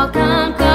walk come.